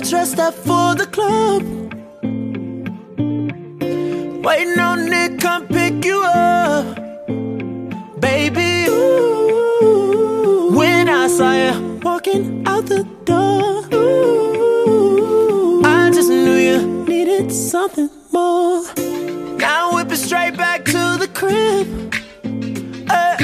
all dressed up for the club. Waiting on Nick, come pick you up. Baby, ooh, when I saw you walking out the door, ooh, I just knew you needed something more. Now whip it straight back to the crib. Hey.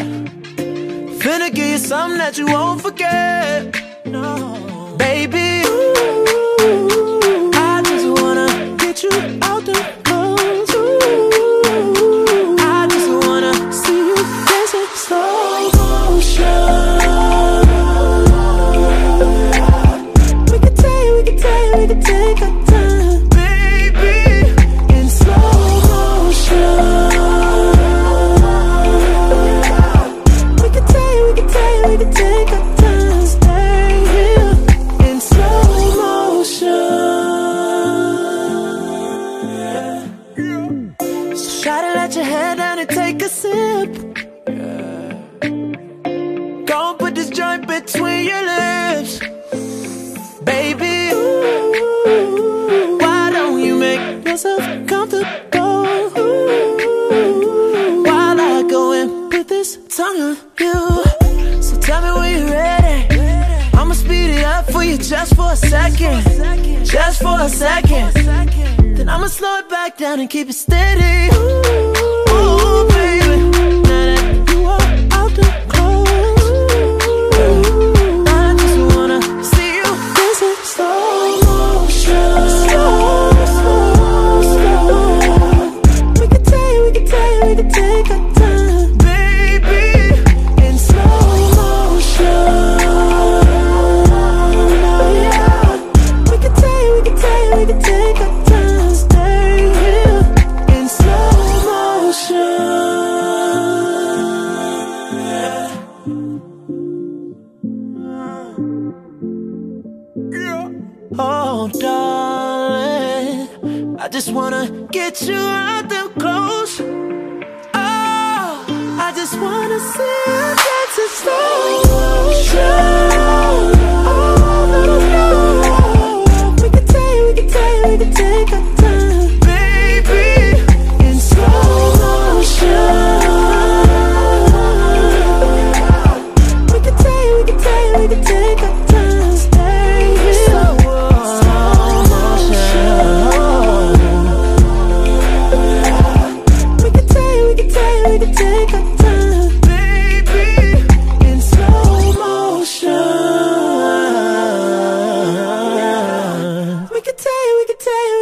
Finna give you something that you won't forget. No, baby, ooh, I just wanna get you out the clothes. Ooh, I just wanna see you dancing slow motion. We can take, we can take, we can take our time, try to let your head down and take a sip. Go and put this joint between your lips, baby. Ooh, why don't you make yourself comfortable? Ooh, while I go and put this tongue on you. So tell me when you're ready. I'ma speed it up for you just for a second, just for a second. Then I'ma slow it back down and keep it steady. Ooh, baby. Oh, darling, I just wanna get you out them clothes. Oh, I just wanna see tell